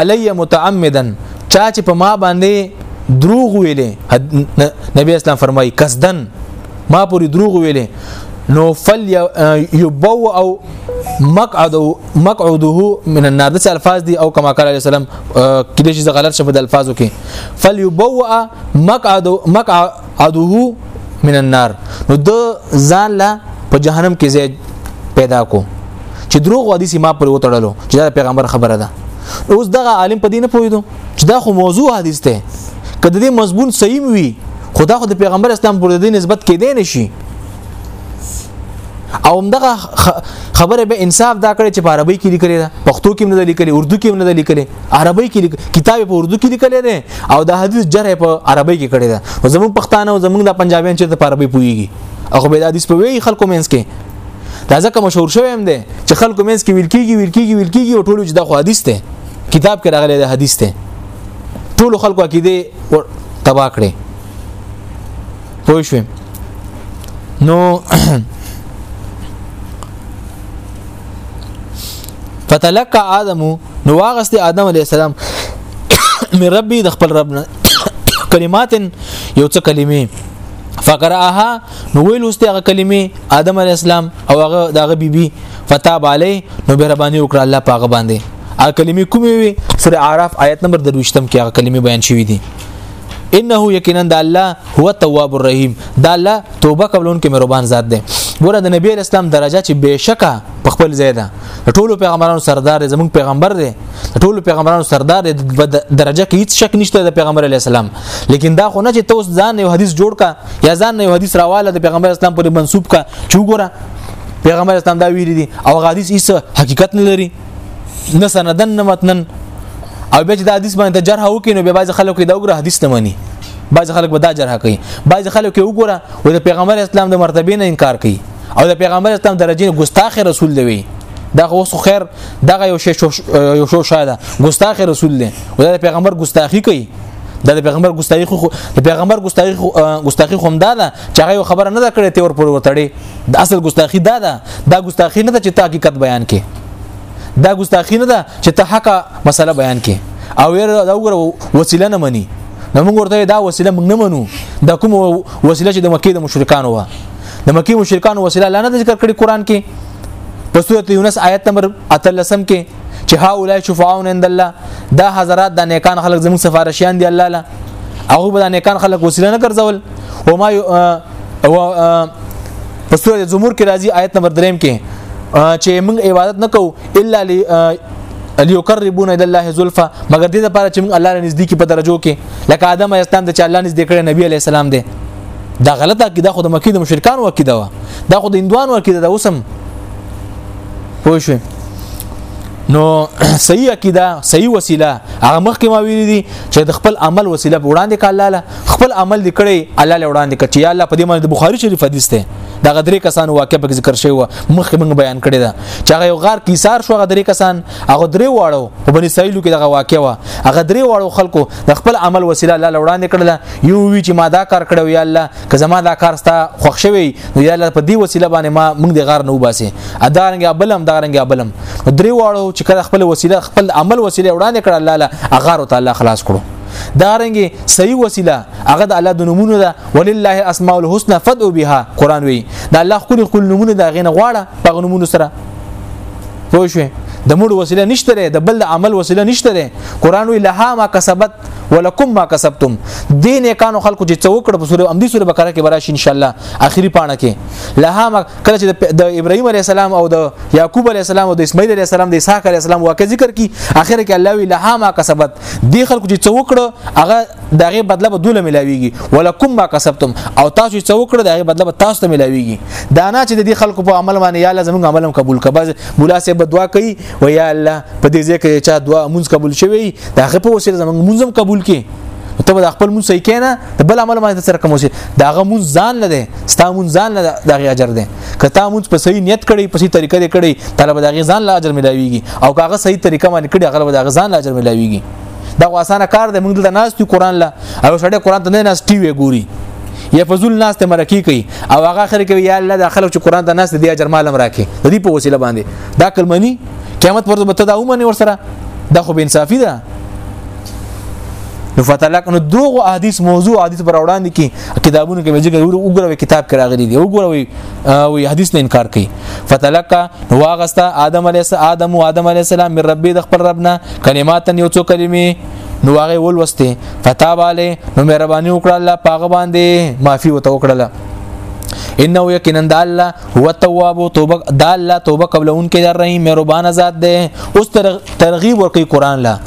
علی متعمدا چا چې په ما باندې دروغ ویلې نبی اسلام فرمایي قصدن ما پوری دروغ ویلې نو فل یبو او مقعده مقعده من النار د الفاظ دي او کما قال عليه السلام کله چې غلط شبه د الفاظو کې فليبوا مقعد مقعده من النار نو د ځان لا په جهنم کې زید پیدا کو چې دروغ حدیث ما پر وتړلو چې دا پیغمبر خبره ده اوس دغه عالم په دې نه پوهیدو چې دا خو موضوع حدیث ته کله دې مضمون صحیح وي خدا خو د پیغمبر اسلام پر دې نسبت کې دی نشي او همدغه خبره به انصاف دا کړی چې په عربي کې لیکل ده پښتو کې نه لیکل اردو کې نه لیکل عربي کې کتاب په اردو کې لیکل دي او د حدیث جره په عربي کې کړی ده زموږ پښتانه او زموږ د پنجابیان چې په عربي پويږي او به د حدیث په وی خلکو مینس کې دا ځکه مشهور شوی هم دی چې خلکو مینس کې ویل کېږي ویل کېږي ویل کېږي او ټول چې دا خو حدیث دی کتاب کې راغلی د حدیث دی ټول خلکو عقیده تبا کړي پوه شو نو فتلقى آدم نو واغست آدم علی السلام من ربي د خپل ربنا کلمات یو څه کلمې فقراها نو ویل اوس دغه کلمې آدم علی السلام او هغه دغه بیبي فتاب علی نو به ربانی وکړه الله پاغه باندې ا کلمې کومې وي سوره اعراف آیت نمبر 23 کې هغه کلمې بیان شوې دي انه یقینا د الله هو تواب الرحیم د الله توبه قبلون کې مهربان ذات دی ګوره د نبی اسلام درجه چې بهشکه په خپل ځای ده ټولو پیغمبرانو سردار زموږ پیغمبر دی ټولو پیغمبرانو سردار دی درجه کې هیڅ شک نشته د پیغمبر علی السلام لیکن دا خو نه چې توس ځان یو حدیث جوړ کا یا ځان یو حدیث راواله د پیغمبر اسلام پر منسوب کا چې وګوره پیغمبر اسلام دا ویلي دي او حدیث هیڅ حقیقت نه لري نه سندن نه متنن او به چې د حدیث باندې جرح وکړي نو به بعض خلکو دا وګړه حدیث نه مني بعض خلک به دا جرح کوي بعض خلک وګوره و د پیغمبر اسلام د مرتبه نه انکار کوي او د پیغمبر اسلام درجه ګستاخ رسول دی دا اوس خیر دغه یو شی یو شو شاده ګستاخ رسول دی او د پیغمبر ګستاخی کوي دا د پیغمبر ګستاخی خو د پیغمبر ګستاخی ګستاخی هم دا ده چې هغه خبره نه کړې ته ور پورې وتړې د اصل ګستاخی دا ده دا ګستاخی نه ده چې ته حقیقت بیان کې دا ګستاخی نه ده چې ته حق مسله بیان کې او ور دا وګوره وسیله نه مني نو موږ ورته دا وسیله موږ نه منو دا کوم وسیله چې د مکې د مشرکانو و د مکې مشرکانو وسیله لانه ذکر کړی قران کې په سورته یونس آیت نمبر 13 کې چې هاولای شفاعون عند الله دا حضرات د نیکان خلک زموږ سفارشیان دي الله له هغه به د نیکان خلک وسیله نه ګرځول او ما او په سورې زمر کې راځي آیت نمبر 3 کې چې موږ عبادت نه کوو الا ليقربون الى الله زلفا مگر دې لپاره چې موږ الله له نږدې کې په درجو کې لکه آدم اسلام د چې الله نږدې کړي نبی عليه السلام دی دا غلطه عقیده خو د مکی د مشرکان وکیده و دا خو د هندوان وکیده دا اوسم پوه شئ نو صحیح عقیده صحیح وسیله هغه مخکې ما ویل دي چې د خپل عمل وسیله وړاندې کړه الله خپل عمل دې کړی الله له وړاندې کړ چې یا الله په دې باندې بخاری شریف حدیث ته دا غدرې کسان واقع په ذکر شوی و مخکې موږ بیان کړی دا چې هغه یو غار کې سار شو غدرې کسان هغه درې واړو په بنی اسرائیل کې دغه واقع و هغه درې واړو خلکو د خپل عمل وسیله الله له وړاندې کړل یو وی چې ما دا کار کړو یا الله که زما دا کار ستا خوښ شوی نو یا الله په دې وسیله باندې ما موږ د غار نه وباسي ادارنګ ابلم دارنګ ابلم درې واړو چې کله خپل وسیله خپل عمل وسیله وړاندې کړ الله له غار تعالی خلاص کړو دارنګي صحیح وسیله هغه د الله د نمونه ده ولله اسماء الحسنى فدعوا بها قران وی د الله خپل خپل نمونه ده غینه غواړه په نمونه سره پوه شو د موډ وسیله نشته ده د بل د عمل وسیله نشته ده قران وی لها ما کسبت ولکم ما کسبتم دین کانو خلکو چې څو کړ په سوره ام دي سوره بقره کې براشي ان شاء الله اخیری پاڼه کې لها کله چې د ابراهيم عليه السلام او د يعقوب عليه السلام او د اسماعیل عليه السلام د اسحاق عليه السلام واقع ذکر کی اخر کې الله وی لها ما کسبت دی خلکو چې څو کړ هغه دغه بدله به دوله ملاويږي ولکم ما کسبتم او تاسو چې څو کړ دغه بدله به تاسو ته ملاويږي دا نه چې د خلکو په عمل باندې یا لازم عملم قبول کبه بولا سه بدوا کوي و یا الله په دې ځای کې چا دعا مونږ قبول شوی دا غو په وسیله زمونږ مونږ هم قبول کې ته به خپل مون صحیح کینه ته بل عمل باندې سره کوم شي دا غو مون ځان نه ده ستا مون ځان نه دا غي اجر ده که تا مون په صحیح نیت کړي په صحیح طریقه دې کړي طلب دا غي ځان لا اجر ملاويږي او کاغه صحیح طریقه باندې کړي هغه دا غي ځان لا اجر ملاويږي دا اسانه کار ده موږ دلته ناس دی قران لا او سړی قران ته نه ناس ټي وي ګوري یا فزول ناس ته مرکی کوي او هغه اخر کوي یا الله د خلک چې قران ته ناس دی اجر مالم راکې د دې په وسیله باندې دا کل منی قیامت پر ته دا ومني ور سره دا خو به انصافي ده نو فتلک نو دروغ احادیث موضوع احادیث پر وړاندې کې کتابونو کې ذکر وګوره کتاب کې راغلي دي وګوره او حدیث نه انکار کوي فتلک نو واغستا ادم علیه السلام ادم او ادم علیه السلام من ربي د خپل ربنا کلمات یو څو کلمې نو هغه ولوسته فتاب علی نو مهرباني وکړه الله پاغه باندې معافي وته وکړه انه یقینا د الله هو تواب توبه د الله توبه قبل اون کې در رحیم مهربان ذات دی اوس ترغیب ورکی قران لا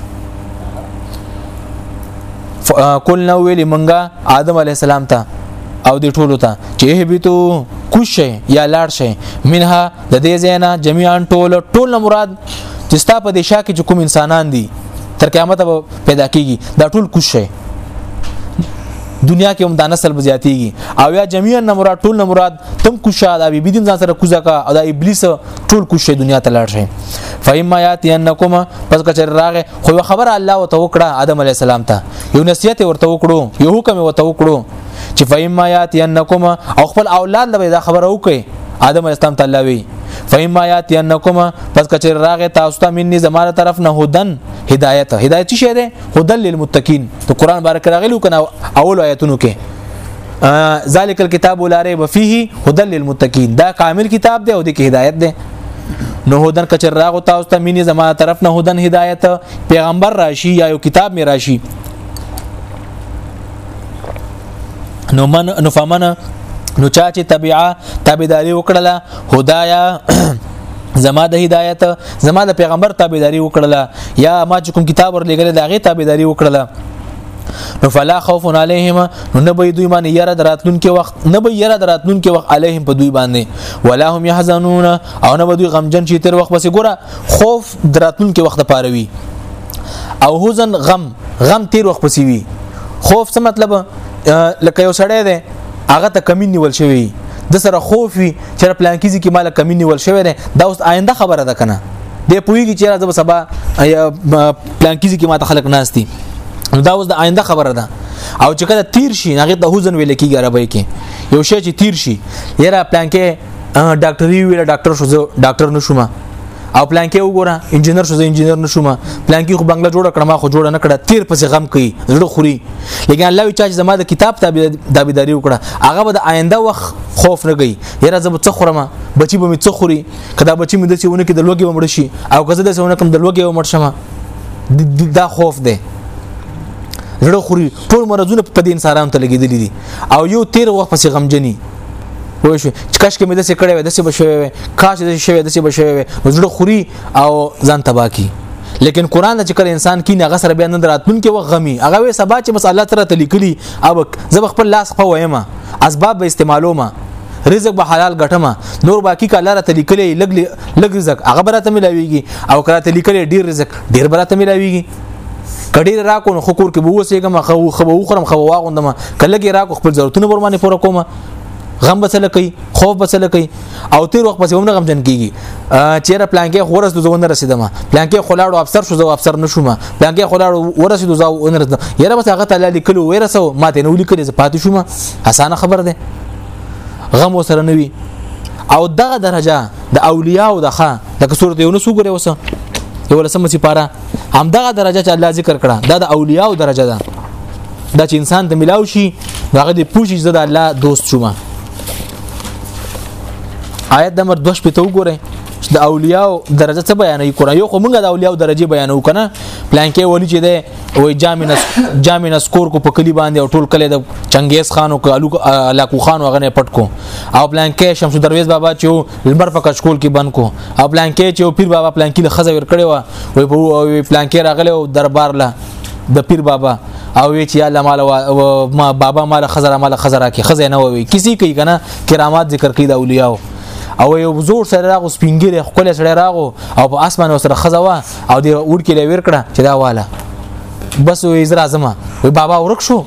کول نو ویلی منګه آدم علی السلام ته او دی ټولو ته چې هبتو کوشه یا لاړ شي منها د دې زینا جميعا ټول ټول مراد چې ستا په دې شا کې کوم انسانان دي تر قیامت پیدا کیږي دا ټول کوشه دنیا کې هم دا نسل زیاتیږي او یا جميعا نه مراد ټول نه مراد تم کوشا دا بی بی دیم ځان سره کوزا کا او دا ابلیس ټول کوشې دنیا ته لاړ شي فایما یات انکم پس کچر راغه خو خبر الله او توکړه ادم علی السلام ته یو نصیحت ورته وکړو یو حکم ورته وکړو چې فایما یات انکم او خپل اولاد لبه دا خبر او کوي ادم علی السلام تعالی وی فایما یات انکم پس کچر راغه تاسو ته مني زماره طرف نه هدن هدایت هدایت شه ده هدل للمتقین ته قران بارک راغلو کنه اول آیتونو کې ذالک الكتاب لا ريب فيه هدى للمتقين دا کامل کتاب دی او د کې هدایت دی نو هدن کچر راغو تاسو ته مینه زمانه طرف نه هدن هدایت پیغمبر راشي یا یو کتاب می راشي نو من نو فمن نو چا چې طبيعه تابعداري وکړله هدايا زما د هدایت زما د پیغمبر تابعداري وکړله یا ما چې کوم کتاب ورلګل دا غي تابعداري وکړله نو فلا خوف علیهم نو نه به دوی باندې یره دراتلون کې وخت نه به یره دراتلون کې وخت علیهم په دوی باندې ولا هم يحزنون او نه به دوی غمجن شي تر وخت پسې ګوره خوف دراتلون کې وخت پاروي او حزن غم غم تیر وخت پسې وي خوف څه مطلب لکه یو سړی دی هغه ته کمی نیول شوی د سره خوف وي چې پلان کیږي کې مال کمی نیول شوی دی دا اوس آینده خبره ده کنه د پویږي چې راځه سبا پلان کیږي کې ماته خلک ناس دي دا اوس د آینده خبره ده او چې کله تیر شي هغه ته حزن ویل کیږي عربی کې یو شی چې تیر شي یره پلان کې ډاکټري ویل ډاکټر شو ډاکټر نشوم او پلان کې وګوره انجنیر شو انجنیر نشوم پلان کې خو بنگله جوړ کړم خو جوړ نه کړه تیر پسې غم کوي زړه خوري لکه الله وی چې زما د کتاب تابعداري وکړه هغه به د آینده وخت خوف نه کوي یره زه به څه خورم بچي به مې څه خوري کدا بچی مې د سیونه کې د لوګي ومړ شي او کزه د سیونه کوم د لوګي ومړ شمه دا خوف دی زړه خوري ټول مرزونه په دې انسانانو ته لګېدلې دي او یو تیر وخت پسې غمجنی وای شو چې کاش کې مې دسه کړې وې دسه بشوي وې کاش دسه شوي دسه بشوي وې زړه خوري او ځان تبا کی لیکن قران چې کله انسان کې نه غسر بیا نه دراتون کې وغ غمي هغه وې سبا چې بس الله تعالی تلیکلی او زب خپل لاس په وایما اسباب به استعمالوما رزق به حلال ګټما نور باقی کاله را تلیکلې لګ لګ رزق هغه براته ملاويږي او کله تلیکلې ډیر رزق ډیر براته ملاويږي کډیر را کو نو خکور کې بو وسېګم خو خو خرم خو واغوندم کله کې را کو خپل ضرورتونه بر باندې پوره کوم غم بسله کوي خوف بسله کوي او تیر وخت پسې هم غم جن کیږي چیرې پلان کې خورس د زونه رسیدم پلان کې خلاړو افسر شو زو افسر نشوم پلان کې خلاړو ورسید زو ونرد یره بس هغه تعالی لیکلو ورسو ماته نو لیکل ز پاتې شوم اسانه خبر ده غم وسره نه وي او دغه درجه د اولیاء او دغه د سورۃ یونس وګوره وسه یو لسمه سي پاره هم دغه درجه چې الله ذکر کړه دا د اولیاء او درجه ده دا چې انسان ته ملاو شي هغه د پوښي زده د الله دوست شوما آیت نمبر 2 په تو ګوره د اولیاء درجه څه بیانوي قرآن یو خو موږ د اولیاء درجه بیانو کنه پلان کې ولی چې ده وې جامینس جامینس کور کو په کلی باندې او ټول کله د چنګیز خان او کالو لاکو خان وغنه پټ کو او پلان کې شمس درویز بابا چې لمر په کشکول کې بند کو او پلان کې چې پیر بابا پلان کې خزه ور کړی و وې په پلان کې راغله او دربار له د پیر بابا او وی چې الله مال و ما بابا مال خزر مال خزر کې خزه نه وي کسی کوي کنه کرامات ذکر کوي د اولیاء او یو زور سره راغو سپینګری خپل سره راغو او په اسمان سره خزه وا او دی اور کې لویر کړه چې دا والا بس وې زرا زما وې بابا ورک شو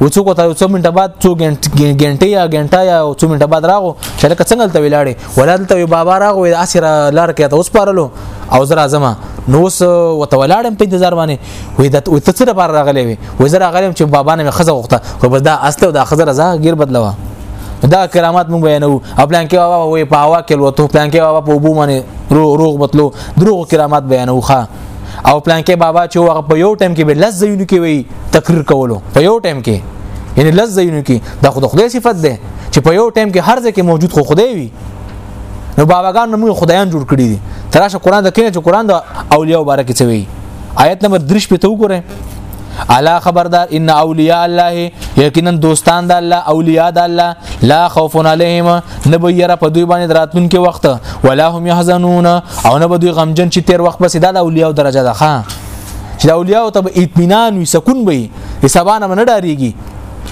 و څو کوته څو منټه بعد څو غنټه یا غنټه یا څو منټه بعد راغو چې لکه څنګه ته ویلاړې ولادت وې بابا راغو اسره لار کې ته اوس پارلو او زرا زما نو اوس وته ولاړم په انتظار باندې وې د ته څه لپاره راغلې وې وې زرا غلم چې بابا نه خزه وخته خو بس دا اصله دا خزه رضا غیر بدلوه دا کرامات مونږ بیانو او پلان کې بابا وې په هوا کې لوته پلان کې بابا په وبو باندې روغ بتلو دروغ کرامات بیانو ښا او پلان کې بابا چې هغه په یو ټیم کې به لزینو کې وي تقریر کولو په یو ټیم کې یعنی لزینو کې دا خود خدای صفت ده چې په یو ټیم کې هر ځای کې موجود خو خدای وي نو باباګان موږ خدایان جوړ کړی دي تراشه قران د کینه چې قران د اولیاء مبارک څه وی آیت نمبر 3 په تو ګوره الا خبردار ان اولیاء الله یقینا دوستان د الله اولیاء د الله لا خوف علیهم نبی یرا په دوی باندې دراتون کې وخت ولا هم يحزنون او نه به دوی غمجن چې تیر وخت بس د اولیاء درجه ده ښا چې اولیاء ته اطمینان وي سکون وي حسابانه نه ډاریږي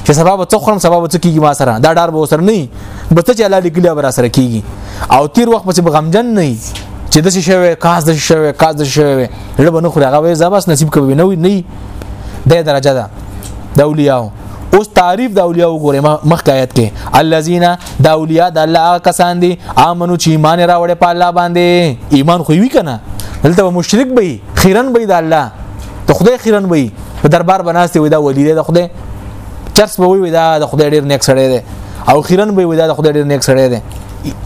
چې سبب څه خورم سبب څه کیږي ما سره دا ډار به سره نه بس چې الله لیکلی به سره کیږي او تیر وخت پس به غمجن نه چې د شي شوی کاس د شي شوی کاس د شي شوی لړ به نه خوري هغه وې زباس نصیب کوي نه وي نه د درجه ده د اولیاء اوس تعریف د اولیاء وګوره مخکې آیت کې الذين د اولیاء د الله کسان دي امنو چې ایمان راوړې په الله باندې ایمان خو وی کنه دلته مشرک به خیرن به د الله ته خدای خیرن به په دربار بناسته وي دا ولی دی د خدای چرس به وي دا د خدای ډیر نیک سړی دی او خیرن به وي دا د خدای ډیر نیک سړی دی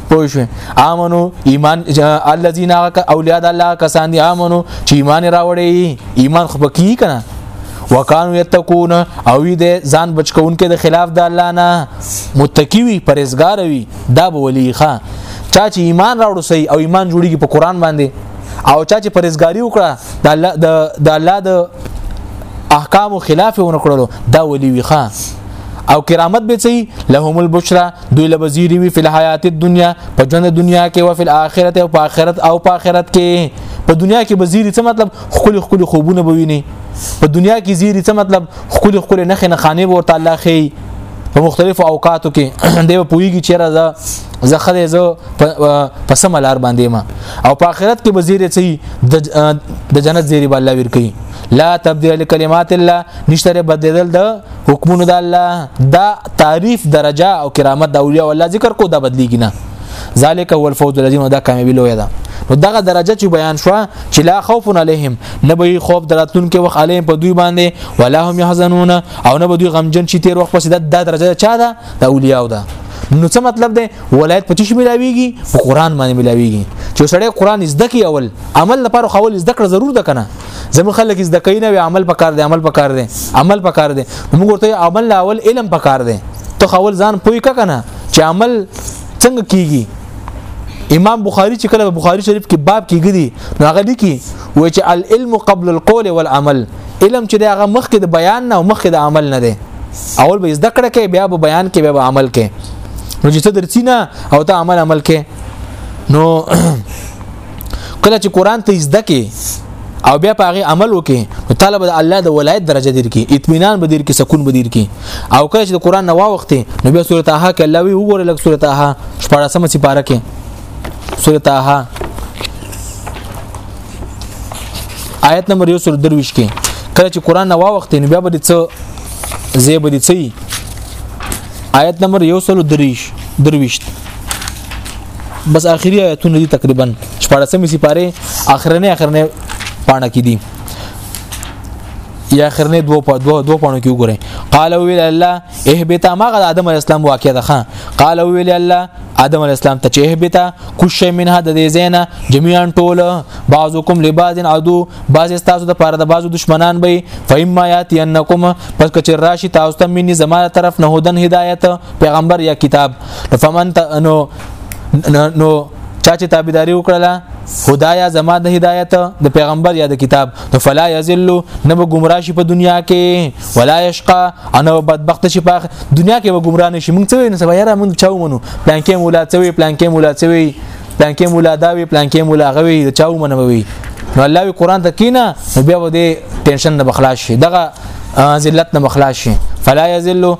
پوه شو امنو ایمان الذين اولیاء الله کسان دي امنو چې ایمان راوړي ایمان خو بکی کنه وکانو یتقون او دې ځان بچکون کې د خلاف د الله نه متکی وي پرهیزګار وي دا به ولي ښا چا چې ایمان راوړو سي او ایمان جوړیږي په قران باندې او چا چې پرهیزګاری وکړه د الله د الله د احکام خلاف ونکړلو دا ولي وي ښا او کرامت به چي لهم البشرا دوی له وزیری وی فل حیات دنیا په ژوند دنیا کې او فل اخرت او په اخرت او په اخرت کې په دنیا کې وزیری څه مطلب خولي خولي خوبونه بویني په دنیا کې زیری څه مطلب خولي خولي نخ نه خانه ورته الله خي په مختلفو اوقاتو کې دی په پویږي چې راځه زه خدای زه په سم لار باندې ما او په آخرت کې وزیر چي د جنت زیری به الله ور کوي لا تبديل لكلمات الله نشتره بددل د حکمونه د الله دا تعریف درجه او کرامت د اولیاء الله ذکر کو دا بدلیږي نه ذالک هو الفوز العظیم دا کامیابی لوی ده نو دغه درجه چې بیان شو چې لا خوف علیهم نه به خوف دراتون کې وخت علیهم په دوی باندې ولا هم يحزنون او نه به دوی غمجن شي تیر وخت پسې دا درجه چا ده د اولیاء ده نو څه مطلب دی ولایت په چی ملاویږي په قران باندې ملاویږي چې سړی قران زده کی اول عمل لپاره خول زده کړ ضرور ده کنه زمو خلک زده کوي نه عمل پکار دی عمل پکار دی عمل پکار دی موږ ورته عمل لا اول علم پکار دی ته خول ځان پوي کا کنه چې عمل څنګه کیږي امام بخاری چې کله بخاری شریف کې باب کېږي دي نو هغه لیکي و چې العلم قبل القول والعمل علم چې دا هغه مخکې د بیان نه او مخکې د عمل نه دی اول به زده کړه کې بیا به بیان کې بیا به عمل کې نو چې ته درڅینه او ته عمل عمل کې نو کله چې قران ته زده کې او بیا په هغه عمل وکې نو طالب د الله د ولایت درجه دیر کې اطمینان به دیر کې سکون به دیر کې او کله چې د قران نه واوخته نو بیا سورته طه کې الله وی وګوره لکه سورته طه شپږ سم چې پاره کې سورته طه آیت نمبر 1 سورته درویش کې کله چې قران نه واوخته نو بیا به څه زیب دي څه آیت نمبر 1 سورته درویش درویش بس اخري آیتونه دي تقریبا 14 سپاره اخرنه اخرنه پاڼه کې دي یا اخرنه دوه په دوه دوه پاڼو کې وګورئ قال ویل الله اهبتا ما غد ادم اسلام واقع ده خان قال ویل الله ادم اسلام ته چې اهبتا کوش منها د دې زینا جميعا ټول بعضکم لباز عدو بعض تاسو د پاره د بعضو دشمنان به فإما یاتی انکم پس کچ راشی تاسو ته مني زماره طرف نه هدن هدایت پیغمبر یا کتاب فمن نو نو چا چې تابعداري وکړله خدایا زما د هدایت د پیغمبر یا د کتاب نو فلا یذل نه به گمراه شي په دنیا کې ولا یشقا انا بدبخت شي په دنیا کې به گمراه نشي موږ څه نه سبا یاره موږ چاو منو پلان کې مولا څوي پلان کې مولا څوي پلان کې مولا داوي پلان کې مولا غوي چاو منوي نو الله وی قران ته کینا بیا به ټینشن نه بخلاص شي دغه ذلت نه بخلاص شي فلا یذل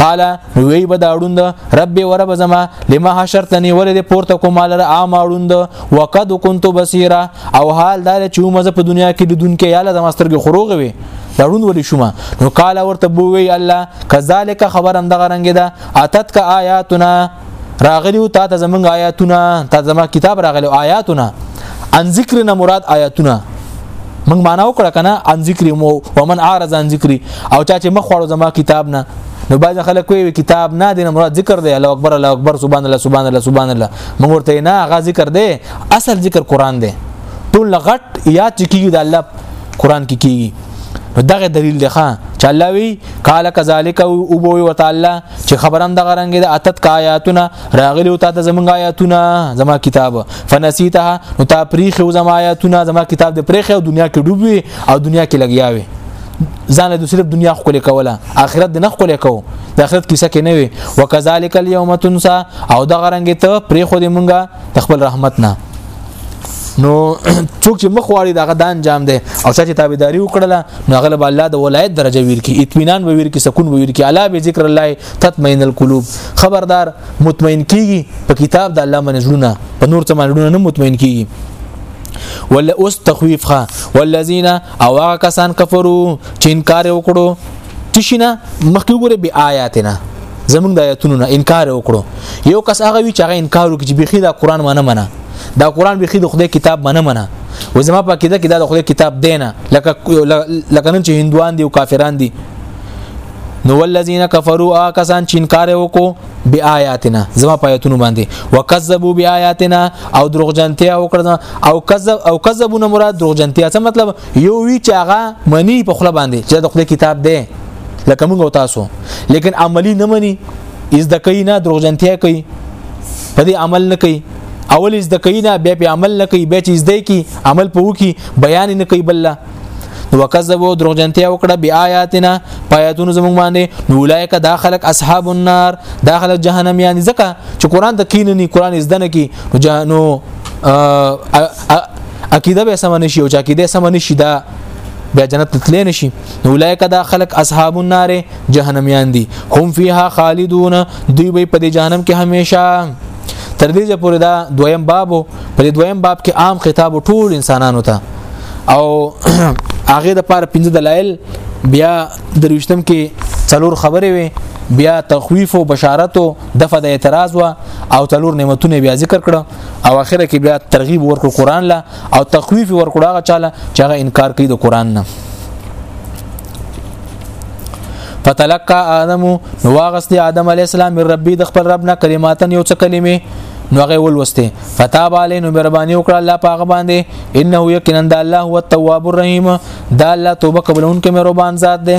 قال نو وی به دا اړوند رب و رب زما لما حشرتنی ولې پورته کوم لر عام اړوند وقد كنت بصيرا او حال دار چې مزه په دنیا کې د دونکو یاله د مسترګ خروغ وي دړون ولې شوما نو قال ورته بووی الله کذالک خبرم دغه رنګ ده اتت کا آیاتنا راغلی او تا ته زمونږ آیاتونه تا زما کتاب راغلی آیاتونه ان ذکر نه مراد آیاتونه موږ معنا وکړه کنه ان ذکر مو ومن عارض ان ذکر او چا چې مخ وړو زما کتاب نه نو باز خلک کوي کتاب نه دین مراد ذکر دی الله اکبر الله اکبر سبحان الله سبحان الله سبحان الله موږ ورته نه غا ذکر دی اصل ذکر قران دی ټول غټ یاد چکیږي د الله قران کې کیږي نو دغه دلیل دی ښا چې الله وی قال كذلك او بو وتعالى چې خبرم دغه رنګ د اتت کا آیاتونه راغلی او تا د زمونږ آیاتونه زما کتاب فنسیتها نو تا پریخ او زما آیاتونه زما کتاب د پریخ او دنیا کې ډوبوي او دنیا کې لګیاوي ځان له صرف دنیا خو کولې کوله آخرت د نه خو کولې کو د آخرت کیسه کې نه وي وکذالک الیوم تنسا او دغه رنګ ته پریخ د مونږه د خپل رحمت نه نو څوک چې مخ واړي دغه دان جام دی او چې تابعداري وکړله نو غلب الله د ولایت درجه ویر کی اطمینان به ویر کی سکون ویر کی الا به ذکر الله تطمئن القلوب خبردار مطمئن کیږي په کتاب د الله منزلونه په نور څه منزلونه نه مطمئن کیږي ولا اوس تخویف خا والذین او کسان کفرو چې انکار وکړو تشینا مخکې وګوره بی آیاتنا زمونږ د آیاتونو نه انکار وکړو یو کس هغه وی چې هغه انکار وکړي چې بيخي دا قران مانه منه دا قران بيخي د خدای کتاب مانه منه و زما په کې دا کې دا د خدای کتاب دینه لکه لکه نن چې هندوان دي او کافران دي نو ولذین کفروا کسان چې انکار وکړو بی آیاتنا زما په آیاتونو باندې وکذبوا بی آیاتنا او دروغجنتیا وکړه او کذب او کذبونه مراد دروغجنتیا څه مطلب یو وی چې هغه منی په خله باندې چې د خدای کتاب دی لکه موږ تاسو لیکن عملی نه منی از د کوي نه دروغجنتیا کوي په دې عمل نه کوي اول از د کوي نه بیا په عمل نه کوي بیا چې از دی کی عمل په وکی بیان نه کوي بل نو وکذبوا دروغجنتیا وکړه بیا آیاتنا پایاتونو زمونږ باندې نو اولایک دا خلق اصحاب النار دا خلق جهنم یعنی ځکه چې قران د کینې قران از دنه کی نو عقیده به سم نشي او چې عقیده سم نشي دا بیا جنت ته تللی نشي نو اولایک دا خلق اصحاب النار جهنميان دي هم فيها خالدون دوی به په دې جهنم کې هميشه تر دې چې پورې دا دویم باب په دې دویم باب کې عام خطاب ټول انسانانو ته او هغه د پاره پنځه دلایل بیا دروشتم کې څلور خبرې وي بیا تخویف او بشارت او دفع د اعتراض وا او څلور نعمتونه بیا ذکر کړه او اخر کې بیا ترغیب ورکړو قران لا او تخویف ورکړو هغه چاله چې هغه انکار کوي د قران نه فتلقى آدم نو واغست آدم علی السلام من ربي د خپل رب نه کلماتن یو څه کلمې نو هغه ولوسته فتاب علی نو مهرباني وکړه الله پاغه باندې انه یقینا د الله هو التواب الرحیم دا الله توبه قبلون کې مهربان ذات دی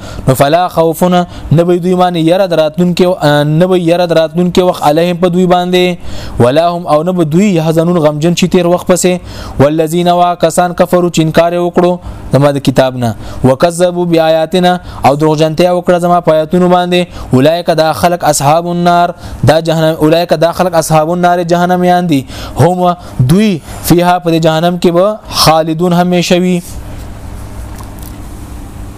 نو فلا خوفنا نبی دوی باندې یره دراتون کې نبی یره دراتون کې وخت علیهم په دوی باندې ولا هم او نبی دوی یحزنون غمجن شي تیر وخت پسې والذین وا کسان کفرو چې انکار وکړو زما د کتاب نه وکذبوا بیااتنا او دروغجنتیا وکړه زما پیاتونو باندې اولایک دا خلق اصحاب النار دا جهنم اولایک دا خلق اصحاب النار جهنم یان دي هم دوی فیها پر جهنم کې به خالدون همیشوي